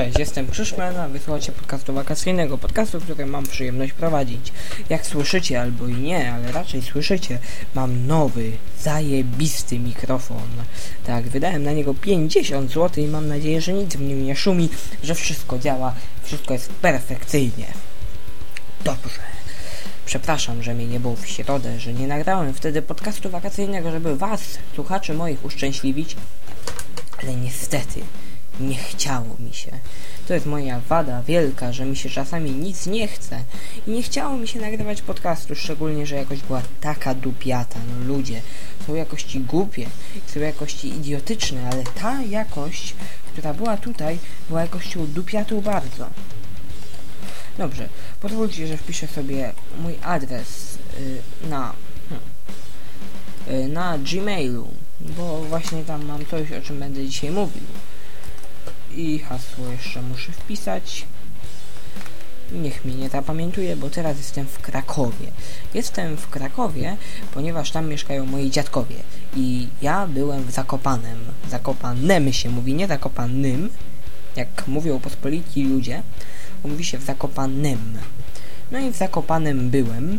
Cześć, jestem Krzyszman, a wysłuchacie podcastu wakacyjnego, podcastu, który mam przyjemność prowadzić. Jak słyszycie albo i nie, ale raczej słyszycie, mam nowy, zajebisty mikrofon. Tak, wydałem na niego 50 zł i mam nadzieję, że nic w nim nie szumi, że wszystko działa, wszystko jest perfekcyjnie. Dobrze. Przepraszam, że mnie nie było w środę, że nie nagrałem wtedy podcastu wakacyjnego, żeby was, słuchaczy moich, uszczęśliwić, ale niestety nie chciało mi się. To jest moja wada wielka, że mi się czasami nic nie chce. I nie chciało mi się nagrywać podcastu, szczególnie, że jakość była taka dupiata. No ludzie, są jakości głupie, są jakości idiotyczne, ale ta jakość, która była tutaj, była jakością dupiatą bardzo. Dobrze, pozwólcie, że wpiszę sobie mój adres y, na y, na Gmailu, bo właśnie tam mam coś, o czym będę dzisiaj mówił i hasło jeszcze muszę wpisać. Niech mnie nie zapamiętuje, bo teraz jestem w Krakowie. Jestem w Krakowie, ponieważ tam mieszkają moi dziadkowie. I ja byłem w Zakopanem. Zakopanem się mówi, nie Zakopanym, jak mówią pospolici ludzie. Mówi się w Zakopanem. No i w Zakopanem byłem.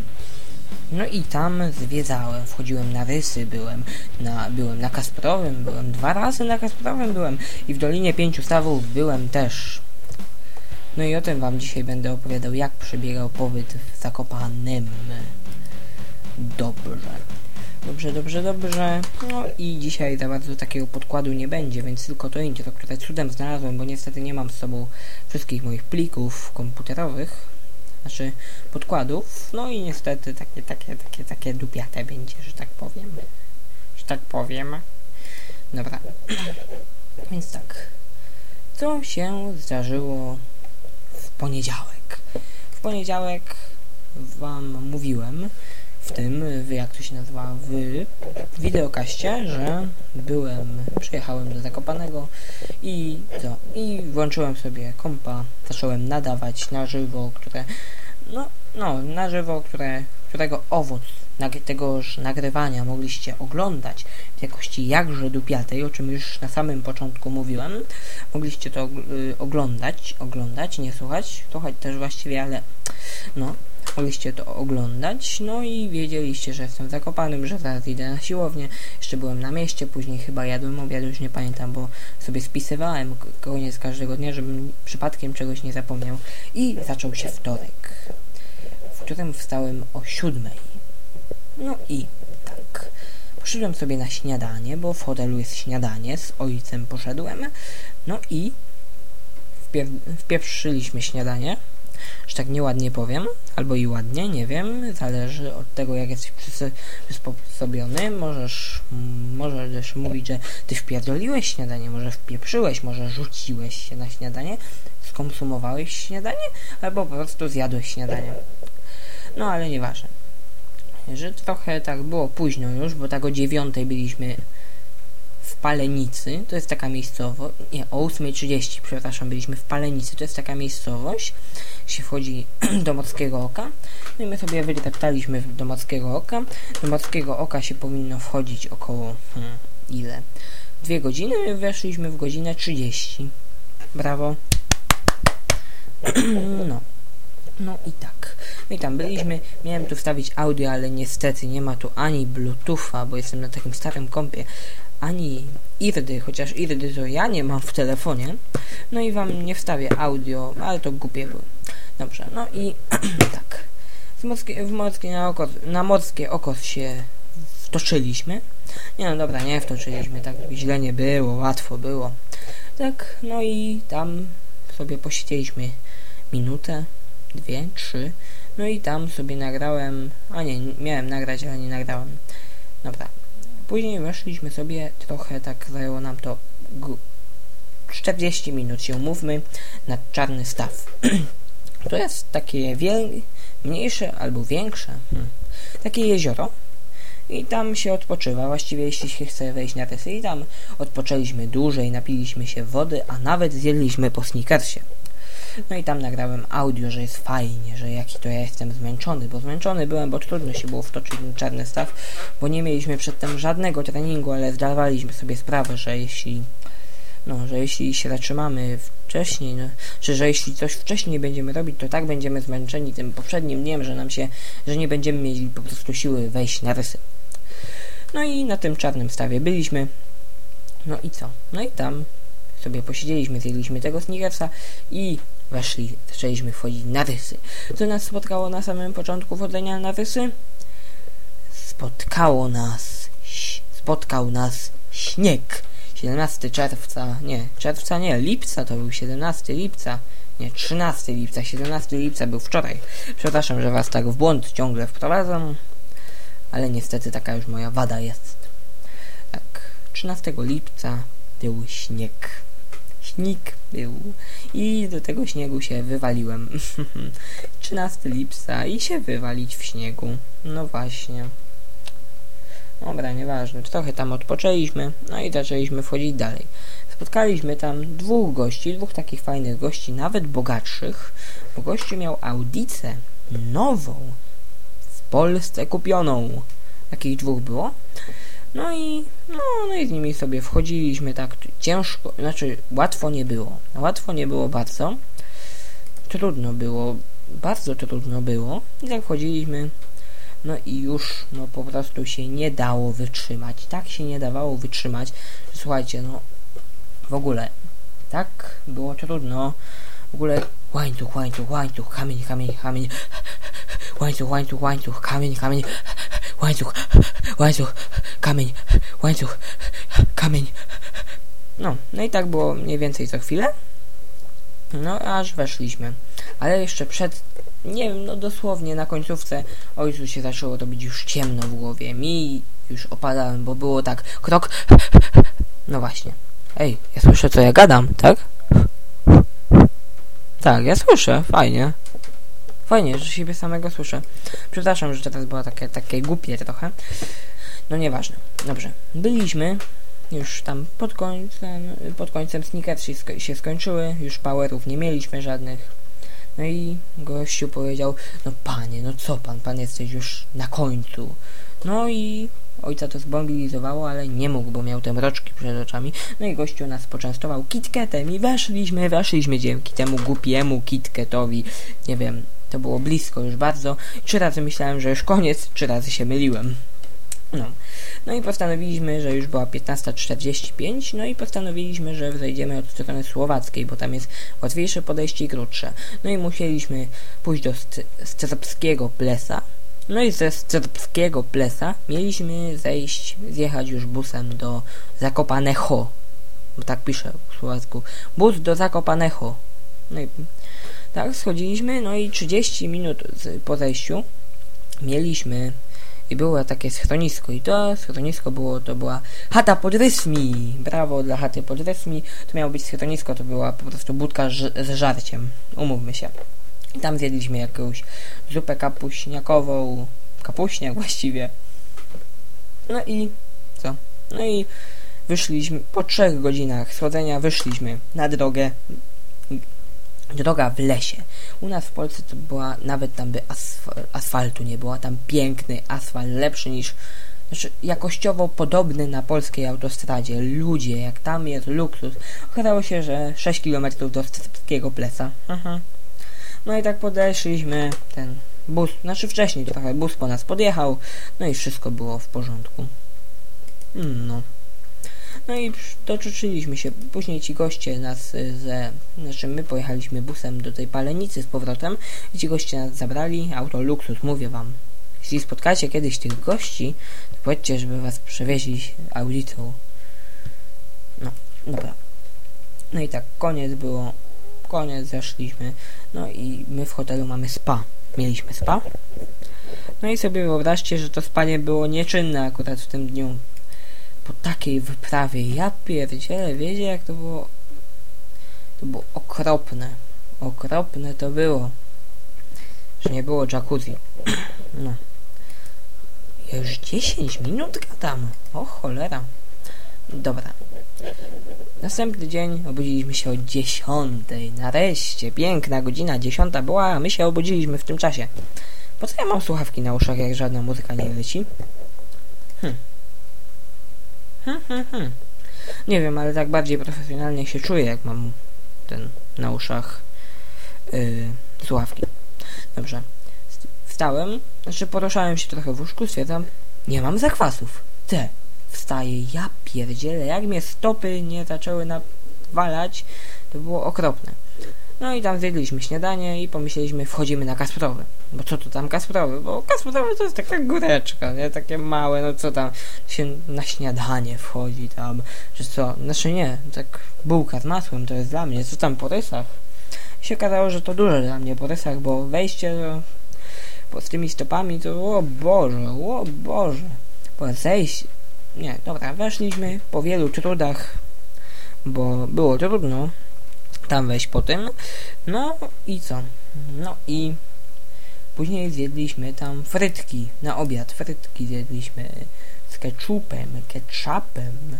No i tam zwiedzałem, wchodziłem na rysy, byłem na, byłem na Kasprowym, byłem dwa razy na Kasprowym byłem i w Dolinie Pięciu Stawów byłem też. No i o tym wam dzisiaj będę opowiadał, jak przebiegał pobyt w Zakopanem. Dobrze. Dobrze, dobrze, dobrze. No i dzisiaj za bardzo takiego podkładu nie będzie, więc tylko to intro, które cudem znalazłem, bo niestety nie mam z sobą wszystkich moich plików komputerowych znaczy podkładów, no i niestety takie, takie, takie, takie dupiate będzie, że tak powiem. Że tak powiem. Dobra. Więc tak. Co się zdarzyło w poniedziałek? W poniedziałek wam mówiłem w tym, jak to się nazywa, w wideokaście, że byłem, przyjechałem do Zakopanego i co? I włączyłem sobie kompa, zacząłem nadawać na żywo, które, no, no, na żywo, które, którego owoc tegoż nagrywania mogliście oglądać w jakości jakże dupiatej, o czym już na samym początku mówiłem. Mogliście to y, oglądać, oglądać, nie słuchać, słuchać też właściwie, ale no, mogliście to oglądać, no i wiedzieliście, że jestem zakopanym, że zaraz idę na siłownię, jeszcze byłem na mieście, później chyba jadłem obiad, już nie pamiętam, bo sobie spisywałem koniec każdego dnia, żebym przypadkiem czegoś nie zapomniał. I zaczął się wtorek, w którym wstałem o siódmej. No i tak, poszedłem sobie na śniadanie, bo w hotelu jest śniadanie, z ojcem poszedłem, no i wpieprzyliśmy śniadanie, że tak nieładnie powiem, albo i ładnie, nie wiem, zależy od tego, jak jesteś przysposobiony. Możesz, możesz mówić, że ty wpierdoliłeś śniadanie, może wpieprzyłeś, może rzuciłeś się na śniadanie, skonsumowałeś śniadanie, albo po prostu zjadłeś śniadanie. No, ale nieważne. Że trochę tak było późno już, bo tak o dziewiątej byliśmy Palenicy, to jest taka miejscowość, nie, o 8.30, przepraszam, byliśmy w Palenicy, to jest taka miejscowość, się wchodzi do Morskiego Oka, no i my sobie wydeptaliśmy do Morskiego Oka, do Morskiego Oka się powinno wchodzić około, hmm, ile? Dwie godziny, my weszliśmy w godzinę 30. Brawo. no. No i tak. No i tam byliśmy. Miałem tu wstawić audio, ale niestety nie ma tu ani Bluetootha, bo jestem na takim starym kompie, ani irdy, chociaż irdy to ja nie mam w telefonie. No i wam nie wstawię audio, ale to głupie było. Dobrze, no i tak. W morskie, w morskie na, oko, na morskie oko się wtoczyliśmy. Nie no dobra, nie wtoczyliśmy, tak źle nie było, łatwo było. Tak, no i tam sobie posiedzieliśmy minutę, dwie, trzy. No i tam sobie nagrałem, a nie, miałem nagrać, ale nie nagrałem. Dobra, Później weszliśmy sobie, trochę tak zajęło nam to 40 minut się umówmy, na czarny staw. to jest takie mniejsze albo większe, hmm. takie jezioro i tam się odpoczywa, właściwie jeśli się chce wejść na tesy i tam odpoczęliśmy dłużej, napiliśmy się wody, a nawet zjedliśmy po sneakersie. No i tam nagrałem audio, że jest fajnie, że jaki to ja jestem zmęczony, bo zmęczony byłem, bo trudno się było wtoczyć w czarny staw, bo nie mieliśmy przedtem żadnego treningu, ale zdawaliśmy sobie sprawę, że jeśli no, że jeśli się zatrzymamy wcześniej, no, czy że jeśli coś wcześniej będziemy robić, to tak będziemy zmęczeni tym poprzednim dniem, że nam się, że nie będziemy mieli po prostu siły wejść na rysy. No i na tym czarnym stawie byliśmy. No i co? No i tam sobie posiedzieliśmy, zjedliśmy tego snickersa i weszli, zaczęliśmy wchodzić na rysy. Co nas spotkało na samym początku wchodzenia na rysy? Spotkało nas, spotkał nas śnieg. 17 czerwca, nie, czerwca nie, lipca to był 17 lipca, nie, 13 lipca, 17 lipca był wczoraj. Przepraszam, że was tak w błąd ciągle wprowadzam, ale niestety taka już moja wada jest. Tak, 13 lipca był śnieg. Śnieg był. I do tego śniegu się wywaliłem. 13 lipca i się wywalić w śniegu. No właśnie. Dobra, nieważne. Trochę tam odpoczęliśmy, no i zaczęliśmy wchodzić dalej. Spotkaliśmy tam dwóch gości, dwóch takich fajnych gości, nawet bogatszych, bo gościu miał audicę nową, w Polsce kupioną. Takich dwóch było. No i, no, no i z nimi sobie wchodziliśmy tak ciężko, znaczy łatwo nie było. Łatwo nie było bardzo. Trudno było, bardzo trudno było. I tak wchodziliśmy, no i już, no po prostu się nie dało wytrzymać. Tak się nie dawało wytrzymać. Słuchajcie, no w ogóle tak było trudno. W ogóle łańcuch, łańcuch, łańcuch, kamień, kamień, kamień. Łańcuch, łańcuch, łańcuch, kamień, kamień. Łańcuch, łańcuch, kamień, łańcuch, kamień. No, no i tak było mniej więcej co chwilę. No, aż weszliśmy. Ale jeszcze przed, nie wiem, no dosłownie na końcówce ojcu się zaczęło robić już ciemno w głowie. Mi już opadałem, bo było tak krok. No właśnie. Ej, ja słyszę co ja gadam, tak? Tak, ja słyszę, fajnie. Fajnie, że siebie samego słyszę. Przepraszam, że teraz było takie, takie głupie trochę. No nieważne. Dobrze. Byliśmy już tam pod końcem, pod końcem sneakers się, sko się skończyły, już powerów nie mieliśmy żadnych. No i gościu powiedział, no panie, no co pan, pan jesteś już na końcu. No i ojca to zmobilizowało, ale nie mógł, bo miał te mroczki przed oczami. No i gościu nas poczęstował kitketem i weszliśmy, weszliśmy dzięki temu głupiemu kitketowi. Nie wiem, to było blisko już bardzo. Trzy razy myślałem, że już koniec, trzy razy się myliłem. No. no i postanowiliśmy, że już była 15.45, no i postanowiliśmy, że zejdziemy od strony słowackiej, bo tam jest łatwiejsze podejście i krótsze. No i musieliśmy pójść do Stropskiego Plesa, no i ze Stropskiego Plesa mieliśmy zejść, zjechać już busem do Zakopanecho, bo tak piszę w słowacku, bus do Zakopanecho. No i tak, schodziliśmy, no i 30 minut po zejściu mieliśmy i było takie schronisko i to schronisko było, to była chata pod rysmi, brawo dla chaty pod rysmi, to miało być schronisko, to była po prostu budka z żarciem, umówmy się. I tam zjedliśmy jakąś zupę kapuśniakową, kapuśniak właściwie. No i co? No i wyszliśmy, po trzech godzinach schodzenia wyszliśmy na drogę droga w lesie. U nas w Polsce to była, nawet tam by asfal, asfaltu nie było, tam piękny asfalt, lepszy niż, znaczy jakościowo podobny na polskiej autostradzie. Ludzie, jak tam jest luksus. Okazało się, że 6 km do Strypskiego Pleca. Aha. No i tak podeszliśmy, ten bus, znaczy wcześniej trochę bus po nas podjechał, no i wszystko było w porządku. No. No i doczyczyliśmy się. Później ci goście nas y, ze... Znaczy my pojechaliśmy busem do tej palenicy z powrotem i ci goście nas zabrali. Auto luksus, mówię wam. Jeśli spotkacie kiedyś tych gości, to powiedzcie, żeby was przewieźli auditą. No, dobra. No i tak, koniec było. Koniec, zeszliśmy. No i my w hotelu mamy spa. Mieliśmy spa. No i sobie wyobraźcie, że to spanie było nieczynne akurat w tym dniu po takiej wyprawie. Ja pierdzielę, wiecie jak to było? To było okropne. Okropne to było. Że nie było jacuzzi. No. Ja już 10 minut gadam. O cholera. Dobra. Następny dzień obudziliśmy się o 10. Nareszcie, piękna godzina 10 była, a my się obudziliśmy w tym czasie. Po co ja mam słuchawki na uszach, jak żadna muzyka nie leci? Hm. Nie wiem, ale tak bardziej profesjonalnie się czuję, jak mam ten na uszach yy, słuchawki. Dobrze. Wstałem, znaczy poruszałem się trochę w łóżku, stwierdzam, nie mam zakwasów. Te. Wstaję, ja pierdzielę, jak mnie stopy nie zaczęły nawalać, to było okropne. No i tam zjedliśmy śniadanie i pomyśleliśmy, wchodzimy na Kasprowy. Bo co to tam Kasprowy? Bo Kasprowy to jest taka góreczka, nie? Takie małe, no co tam się na śniadanie wchodzi tam, że co? Znaczy nie, tak bułka z masłem to jest dla mnie, co tam po rysach? I się okazało, że to duże dla mnie po rysach, bo wejście po, z tymi stopami to o Boże, o Boże. Po zejście, nie, dobra, weszliśmy po wielu trudach, bo było trudno, tam wejść po tym. No i co? No i później zjedliśmy tam frytki na obiad. Frytki zjedliśmy z ketchupem, ketchupem.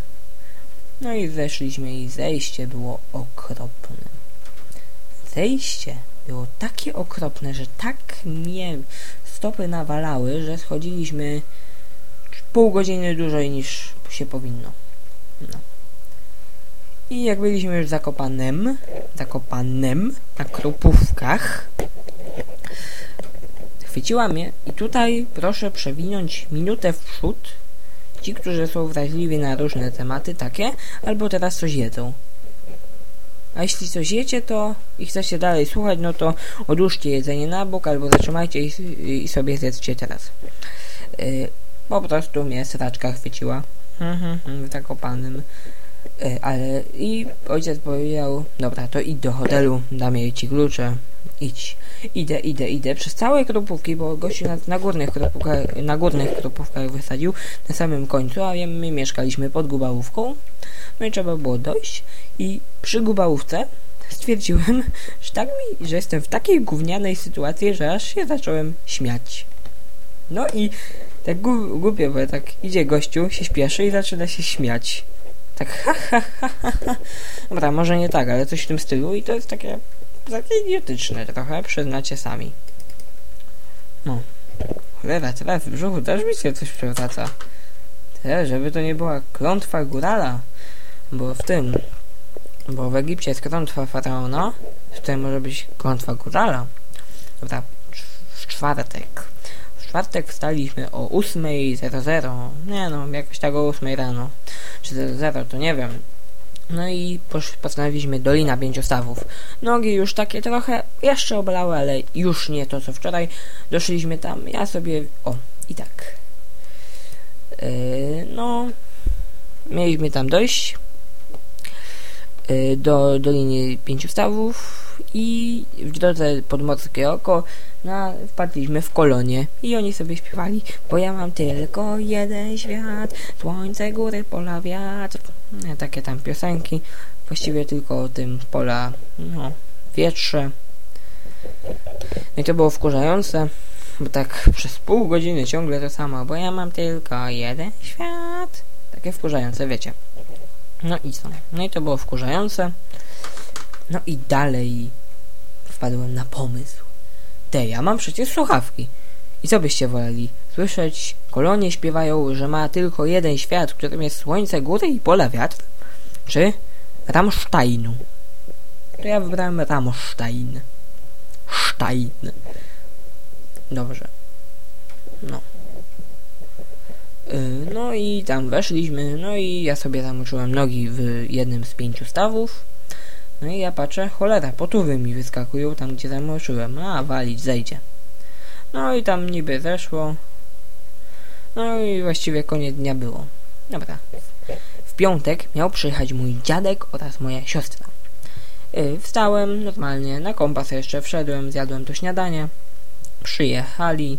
No i weszliśmy i zejście było okropne. Zejście było takie okropne, że tak mnie stopy nawalały, że schodziliśmy pół godziny dłużej niż się powinno. I jak byliśmy już zakopanem, zakopanem na krupówkach, chwyciła mnie i tutaj proszę przewinąć minutę w przód ci, którzy są wrażliwi na różne tematy takie, albo teraz coś jedzą. A jeśli coś jecie, to i chcecie dalej słuchać, no to odłóżcie jedzenie na bok, albo zatrzymajcie i, i sobie zjedzcie teraz. Yy, po prostu mnie sraczka chwyciła. W Zakopanem. E, ale i ojciec powiedział, dobra, to idź do hotelu, dam jej ci klucze, idź. Idę, idę, idę przez całe kropówki, bo gościu na, na górnych kropówkach, na górnych kropówkach wysadził, na samym końcu, a my mieszkaliśmy pod Gubałówką, no i trzeba było dojść i przy Gubałówce stwierdziłem, że tak mi, że jestem w takiej gównianej sytuacji, że aż się zacząłem śmiać. No i tak głupie, bo tak idzie gościu, się śpieszy i zaczyna się śmiać. Tak ha, ha, ha, ha, ha. Dobra, może nie tak, ale coś w tym stylu i to jest takie, takie idiotyczne trochę, przyznacie sami. No. Cholera, teraz w brzuchu też mi się coś przewraca. Te, żeby to nie była klątwa górala, bo w tym, bo w Egipcie jest klątwa faraona, tutaj może być klątwa górala. Dobra, w czwartek czwartek wstaliśmy o 8.00. Nie no, jakoś tak o 8 rano. Czy 00, to nie wiem. No i postanowiliśmy Dolina Pięciostawów. Nogi już takie trochę jeszcze oblały, ale już nie to co wczoraj. Doszliśmy tam, ja sobie... O, i tak. Yy, no... Mieliśmy tam dojść yy, do Doliny Pięciostawów i w drodze pod Morskie Oko na, wpadliśmy w kolonie i oni sobie śpiewali, bo ja mam tylko jeden świat, słońce, góry, pola, wiatr. Nie, takie tam piosenki, właściwie tylko o tym pola, no, wietrze. No i to było wkurzające, bo tak przez pół godziny ciągle to samo, bo ja mam tylko jeden świat. Takie wkurzające, wiecie. No i co? No i to było wkurzające. No i dalej wpadłem na pomysł. Te, ja mam przecież słuchawki. I co byście woleli? Słyszeć, kolonie śpiewają, że ma tylko jeden świat, którym jest słońce, góry i pola wiatr? Czy Rammsteinu? To ja wybrałem Rammstein. Stein. Dobrze. No. Yy, no i tam weszliśmy, no i ja sobie tam uczyłem nogi w jednym z pięciu stawów. No i ja patrzę, cholera, potówy mi wyskakują tam, gdzie zamoczyłem. A, walić, zejdzie. No i tam niby zeszło. No i właściwie koniec dnia było. Dobra. W piątek miał przyjechać mój dziadek oraz moja siostra. Yy, wstałem normalnie, na kompas jeszcze wszedłem, zjadłem to śniadanie. Przyjechali,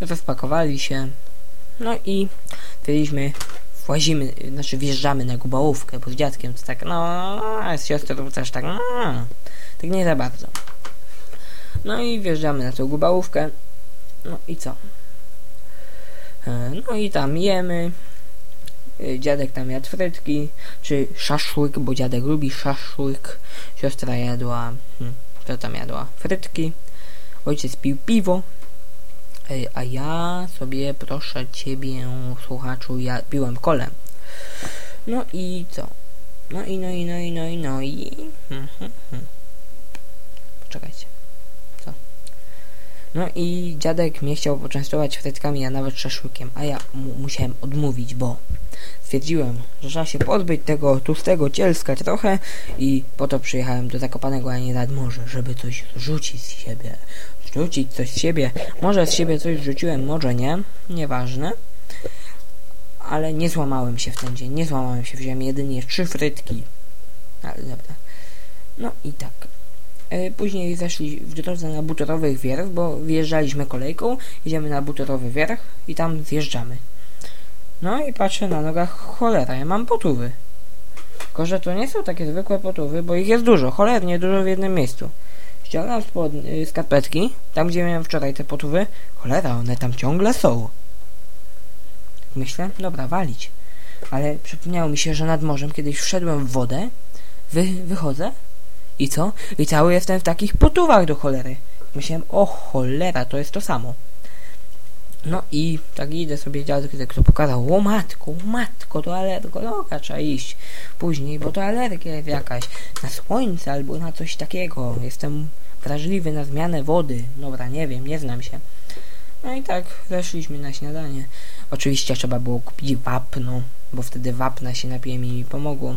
rozpakowali się. No i stwierdziliśmy, włazimy, znaczy wjeżdżamy na gubałówkę, bo z dziadkiem to tak, no, a z siostrą też tak, no, tak nie za bardzo. No i wjeżdżamy na tą gubałówkę, no i co? E, no i tam jemy, e, dziadek tam jadł frytki, czy szaszłyk, bo dziadek lubi szaszłyk, siostra jadła, hmm, kto tam jadła? Frytki, ojciec pił piwo, a ja sobie, proszę ciebie, słuchaczu, ja piłem kole. No i co? No i, no i, no i, no i, no i... Hmm, hmm. Poczekajcie. No i dziadek mnie chciał poczęstować frytkami, a nawet szaszłykiem, a ja mu musiałem odmówić, bo stwierdziłem, że trzeba się pozbyć tego tłustego cielska trochę i po to przyjechałem do Zakopanego, a nie nad morze, żeby coś rzucić z siebie. Rzucić coś z siebie. Może z siebie coś rzuciłem, może nie. Nieważne. Ale nie złamałem się w ten dzień. Nie złamałem się. Wziąłem jedynie trzy frytki. Ale dobra. No i tak. E, Później zeszli w drodze na butorowych wierch, bo wjeżdżaliśmy kolejką, idziemy na butorowy wierch i tam zjeżdżamy. No i patrzę na nogach, cholera, ja mam potówy. Tylko, że to nie są takie zwykłe potówy, bo ich jest dużo, cholernie dużo w jednym miejscu. Ściągam spod, y, skarpetki, tam gdzie miałem wczoraj te potówy, cholera, one tam ciągle są. Myślę, dobra, walić. Ale przypomniało mi się, że nad morzem kiedyś wszedłem w wodę, wy, wychodzę i co? I cały jestem w takich potówach do cholery. Myślałem, o cholera, to jest to samo. No i tak idę sobie dziadek, kto pokazał, o matko, matko, to alergologa trzeba iść później, bo to alergia jest jakaś na słońce albo na coś takiego. Jestem wrażliwy na zmianę wody. Dobra, nie wiem, nie znam się. No i tak weszliśmy na śniadanie. Oczywiście trzeba było kupić wapno, bo wtedy wapna się napiłem i mi pomogło.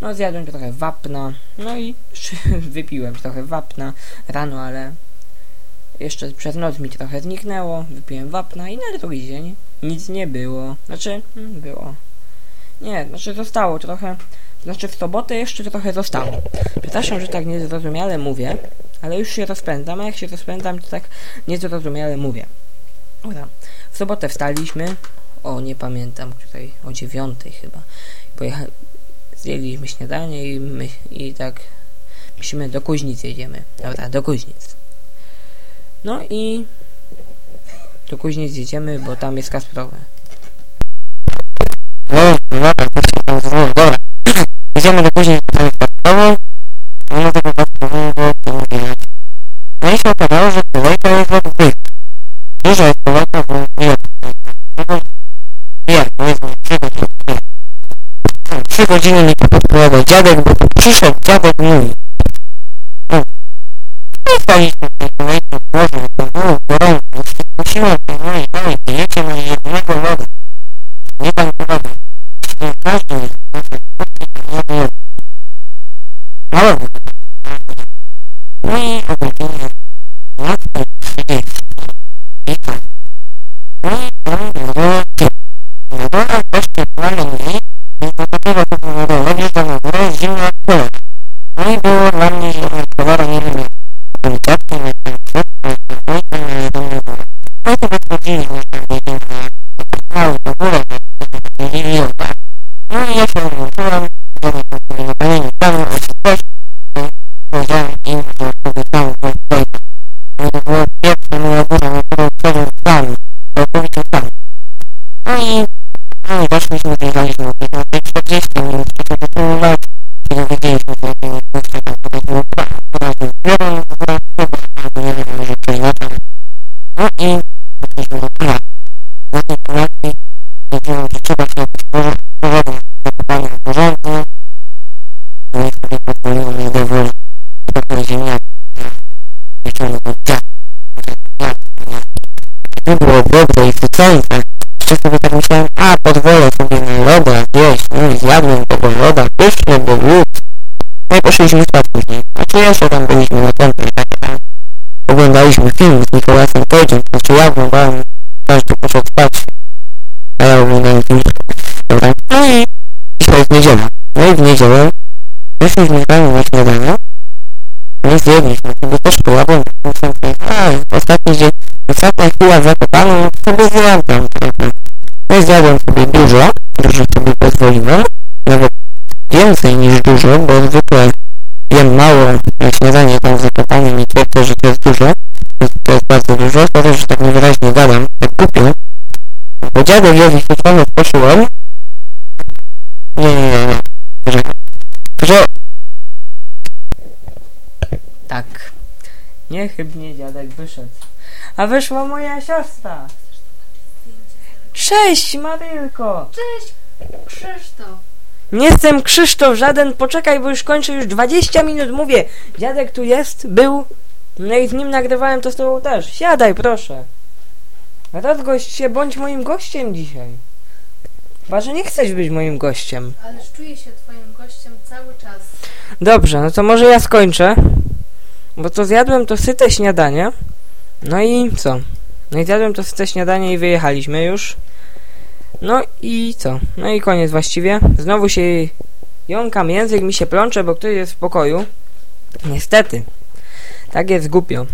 No zjadłem trochę wapna, no i wypiłem trochę wapna rano, ale jeszcze przez noc mi trochę zniknęło, wypiłem wapna i na drugi dzień nic nie było. Znaczy, mm, było. Nie, znaczy zostało trochę. Znaczy w sobotę jeszcze trochę zostało. Przepraszam, że tak niezrozumiale mówię, ale już się rozpędzam, a jak się rozpędzam, to tak niezrozumiale mówię. Dobra. W sobotę wstaliśmy, o nie pamiętam, której, o dziewiątej chyba. Pojechali, zjedliśmy śniadanie i, my, i tak myślimy, do Kuźnic jedziemy. Dobra, do Kuźnic. No i do Kuźnic jedziemy, bo tam jest Kasprowe. No, dobra, to tam dobra. Idziemy do później do tego Kasprowu. No tego Kasprowego to mówię. No i się okazało, że kolejka jest zbyt. Duża jest kolejka, bo nie Trzy godziny mi podpowiadał dziadek, bo tu przyszedł dziadek mówi. No. Musimy, no i dalej, pijecie na jednego lodu. Nie pan powodu. Nie każdy doszliśmy, zjeżdżaliśmy poszliśmy spać później. Znaczy jeszcze tam byliśmy na kąpie, tak. Oglądaliśmy film z Mikołajem Kodziem, znaczy ja oglądałem, każdy poszedł spać a ja oglądałem film. Dobra. No i dzisiaj jest niedziela. No i w niedzielę wyszliśmy z nami na śniadanie. No i zjedliśmy sobie też pułapą. A, ostatni dzień, ostatnia chwila zakopana, no to sobie zjadłem. No i zjadłem sobie dużo, dużo sobie pozwoliłem. Więcej niż dużo, bo zwykle jem mało na śniadanie tam zakopanym i twierdzę, że to jest dużo. To jest bardzo dużo, to też, że tak niewyraźnie gadam, tak głupio. Bo dziadek jest wyświetlony w poszyłem. Nie, nie, nie, nie. Że, że Tak. Niechybnie dziadek wyszedł. A wyszła moja siostra. Cześć, Marylko. Cześć, Krzysztof. Nie jestem Krzysztof żaden, poczekaj, bo już kończę, już 20 minut mówię. Dziadek tu jest, był, no i z nim nagrywałem to z tobą też. Siadaj, proszę. Rozgość się, bądź moim gościem dzisiaj. Chyba, że nie chcesz być moim gościem. Ależ czuję się twoim gościem cały czas. Dobrze, no to może ja skończę. Bo to zjadłem to syte śniadanie. No i co? No i zjadłem to syte śniadanie i wyjechaliśmy już. No i co? No i koniec właściwie. Znowu się jąkam, język mi się plącze, bo ktoś jest w pokoju. Niestety. Tak jest głupio.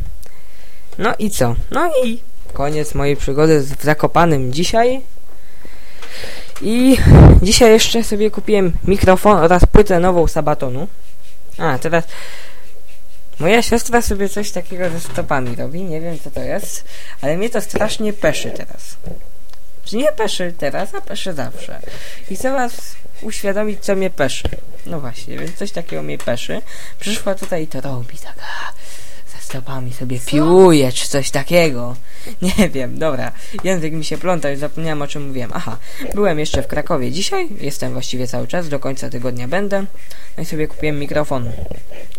No i co? No i koniec mojej przygody z Zakopanym dzisiaj. I dzisiaj jeszcze sobie kupiłem mikrofon oraz płytę nową Sabatonu. A, teraz moja siostra sobie coś takiego ze stopami robi, nie wiem co to jest, ale mnie to strasznie peszy teraz. Czy nie peszy teraz, a peszy zawsze. I chcę was uświadomić, co mnie peszy. No właśnie, więc coś takiego mnie peszy. Przyszła tutaj i to robi, tak a, ze stopami sobie piłuje, czy coś takiego. Nie wiem, dobra. Język mi się pląta, już zapomniałem o czym mówiłem. Aha, byłem jeszcze w Krakowie dzisiaj, jestem właściwie cały czas, do końca tygodnia będę. No i sobie kupiłem mikrofon.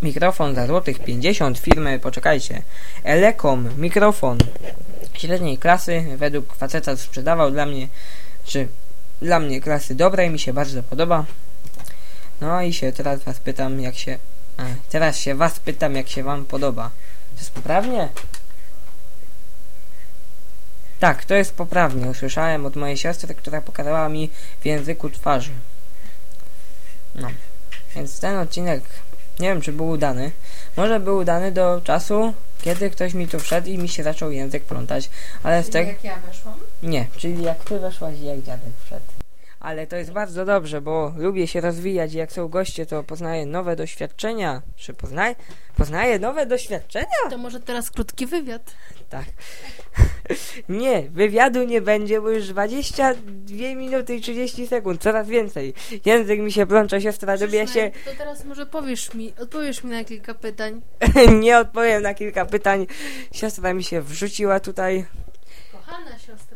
Mikrofon za złotych 50 firmy, poczekajcie. Elecom mikrofon średniej klasy, według faceta sprzedawał dla mnie, czy dla mnie klasy dobrej, mi się bardzo podoba. No i się teraz was pytam, jak się. A, teraz się was pytam, jak się wam podoba. To jest poprawnie? Tak, to jest poprawnie. Usłyszałem od mojej siostry, która pokazała mi w języku twarzy. No. Więc ten odcinek, nie wiem czy był udany. Może był udany do czasu, kiedy ktoś mi tu wszedł i mi się zaczął język plątać. Ale z Czyli tego... jak ja weszłam. Nie, czyli jak ty weszłaś i jak dziadek wszedł. Ale to jest bardzo dobrze, bo lubię się rozwijać i jak są goście, to poznaję nowe doświadczenia. Czy poznaję? Poznaję nowe doświadczenia? To może teraz krótki wywiad. Tak. Nie, wywiadu nie będzie, bo już 22 minuty i 30 sekund, coraz więcej. Język mi się plącze, siostra dobija się. To teraz może powiesz mi, odpowiesz mi na kilka pytań. Nie odpowiem na kilka pytań. Siostra mi się wrzuciła tutaj. Kochana siostra.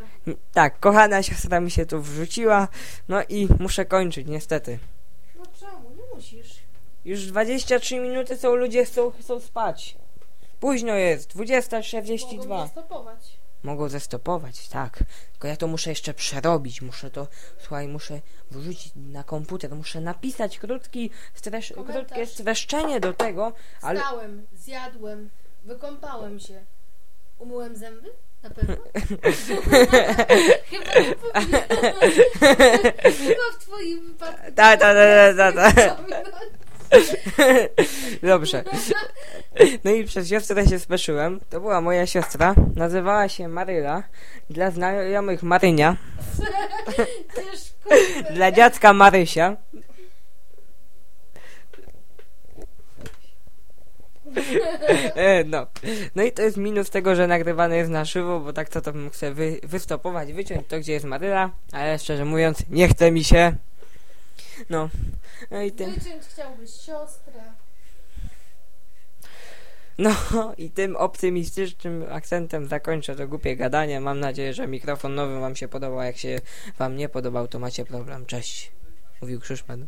Tak, kochana siostra mi się tu wrzuciła. No i muszę kończyć, niestety. No czemu? Nie musisz. Już 23 minuty są ludzie chcą, chcą spać. Późno jest, Mogą 20.42. mnie stopować. Mogą zestopować, tak. Tylko ja to muszę jeszcze przerobić. Muszę to, słuchaj, muszę wrzucić na komputer. Muszę napisać krótki stresz, Komentarz. krótkie streszczenie do tego, ale Wstałem, zjadłem, wykąpałem się. Umyłem zęby? Na pewno? Chyba nie. Chyba w twoim wypadku. Ta, ta, ta, ta, ta, ta. Powinnam. Dobrze. No i przez siostrę się speszyłem. To była moja siostra. Nazywała się Maryla. Dla znajomych Marynia. Dla dziadka Marysia. no. no i to jest minus tego, że nagrywane jest na żywo, bo tak to to bym chcę wy, wystopować, wyciąć to, gdzie jest Maryla, ale szczerze mówiąc, nie chce mi się. No. No i tym, Wyciąć chciałbyś siostrę. no i tym optymistycznym akcentem zakończę to głupie gadanie. Mam nadzieję, że mikrofon nowy wam się podobał. Jak się wam nie podobał, to macie problem. Cześć. Mówił Krzyszman.